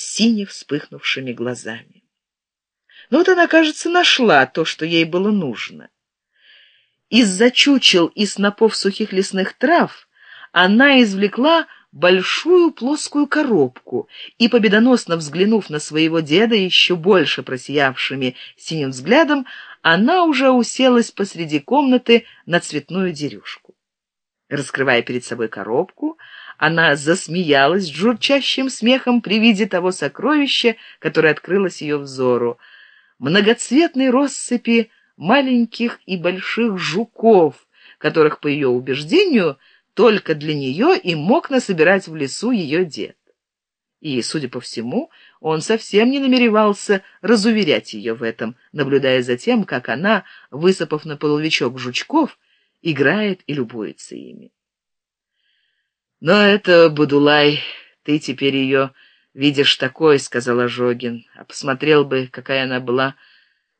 сине вспыхнувшими глазами. Но вот она, кажется, нашла то, что ей было нужно. Из-за чучел и снопов сухих лесных трав она извлекла большую плоскую коробку и, победоносно взглянув на своего деда еще больше просиявшими синим взглядом, она уже уселась посреди комнаты на цветную дерюшку. Раскрывая перед собой коробку, она засмеялась журчащим смехом при виде того сокровища, которое открылось ее взору. Многоцветной россыпи маленьких и больших жуков, которых, по ее убеждению, только для нее и мог насобирать в лесу ее дед. И, судя по всему, он совсем не намеревался разуверять ее в этом, наблюдая за тем, как она, высыпав на половичок жучков, играет и любуется ими. «Но это, Будулай, ты теперь ее видишь такой», — сказал Ожогин. «А посмотрел бы, какая она была,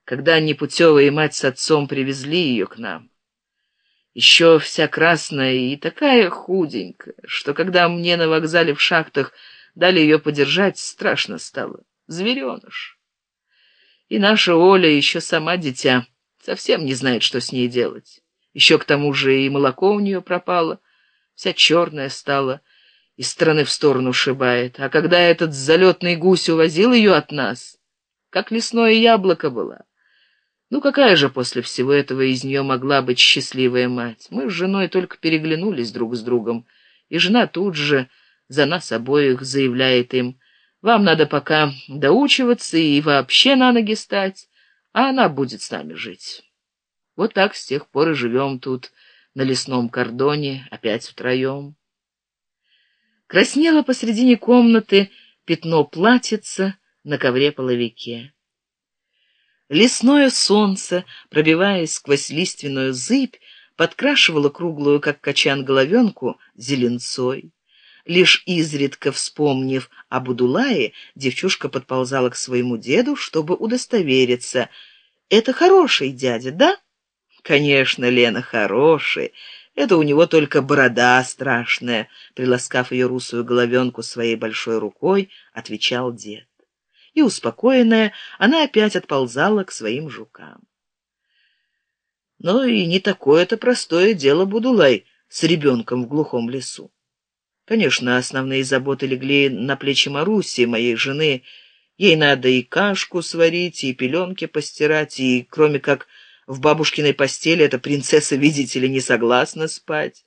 когда непутевая мать с отцом привезли ее к нам. Еще вся красная и такая худенькая, что когда мне на вокзале в шахтах дали ее подержать, страшно стало. Звереныш. И наша Оля еще сама дитя, совсем не знает, что с ней делать. Еще к тому же и молоко у нее пропало, вся черная стала, из стороны в сторону шибает. А когда этот залетный гусь увозил ее от нас, как лесное яблоко было. Ну какая же после всего этого из нее могла быть счастливая мать? Мы с женой только переглянулись друг с другом, и жена тут же за нас обоих заявляет им, «Вам надо пока доучиваться и вообще на ноги стать, а она будет с нами жить». Вот так с тех пор и живем тут, на лесном кордоне, опять втроем. Краснело посредине комнаты пятно платьица на ковре-половике. Лесное солнце, пробиваясь сквозь лиственную зыбь, подкрашивало круглую, как качан, головенку зеленцой. Лишь изредка вспомнив об Удулае, девчушка подползала к своему деду, чтобы удостовериться. «Это хороший дядя, да?» «Конечно, Лена, хороший. Это у него только борода страшная», — приласкав ее русую головенку своей большой рукой, отвечал дед. И, успокоенная, она опять отползала к своим жукам. Но и не такое-то простое дело, Будулай, с ребенком в глухом лесу. Конечно, основные заботы легли на плечи Маруси, моей жены. Ей надо и кашку сварить, и пеленки постирать, и, кроме как в бабушкиной постели, эта принцесса, видите ли, не согласна спать.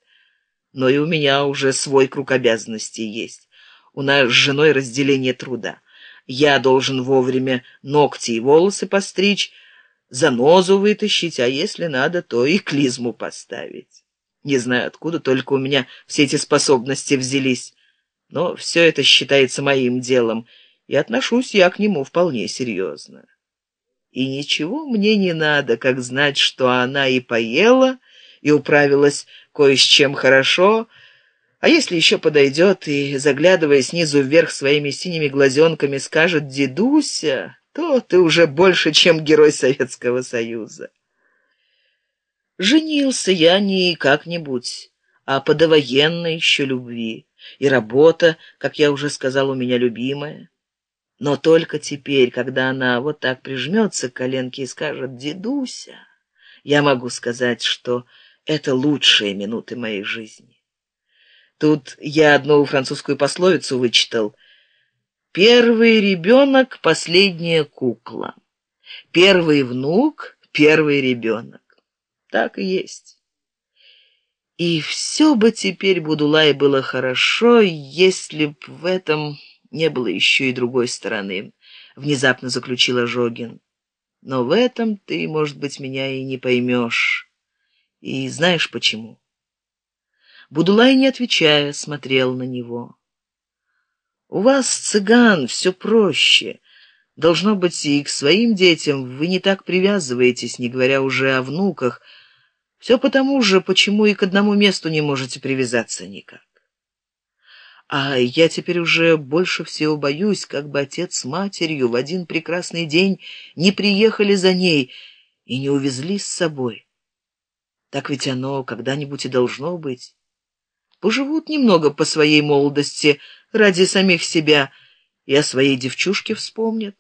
Но и у меня уже свой круг обязанностей есть. У нас с женой разделение труда. Я должен вовремя ногти и волосы постричь, занозу вытащить, а если надо, то и клизму поставить. Не знаю, откуда только у меня все эти способности взялись, но все это считается моим делом, и отношусь я к нему вполне серьезно. И ничего мне не надо, как знать, что она и поела, и управилась кое с чем хорошо, а если еще подойдет и, заглядывая снизу вверх своими синими глазенками, скажет «Дедуся», то ты уже больше, чем герой Советского Союза. Женился я не как-нибудь, а по довоенной еще любви. И работа, как я уже сказал, у меня любимая. Но только теперь, когда она вот так прижмется к коленке и скажет «Дедуся», я могу сказать, что это лучшие минуты моей жизни. Тут я одну французскую пословицу вычитал. «Первый ребенок — последняя кукла. Первый внук — первый ребенок». Так и есть. И все бы теперь Будулай было хорошо, если б в этом не было еще и другой стороны, внезапно заключила Жогин. Но в этом ты, может быть, меня и не поймешь. И знаешь почему? Будулай, не отвечая, смотрел на него. У вас, цыган, все проще. Должно быть, и к своим детям вы не так привязываетесь, не говоря уже о внуках, все потому же, почему и к одному месту не можете привязаться никак. А я теперь уже больше всего боюсь, как бы отец с матерью в один прекрасный день не приехали за ней и не увезли с собой. Так ведь оно когда-нибудь и должно быть. Поживут немного по своей молодости ради самих себя и о своей девчушке вспомнят.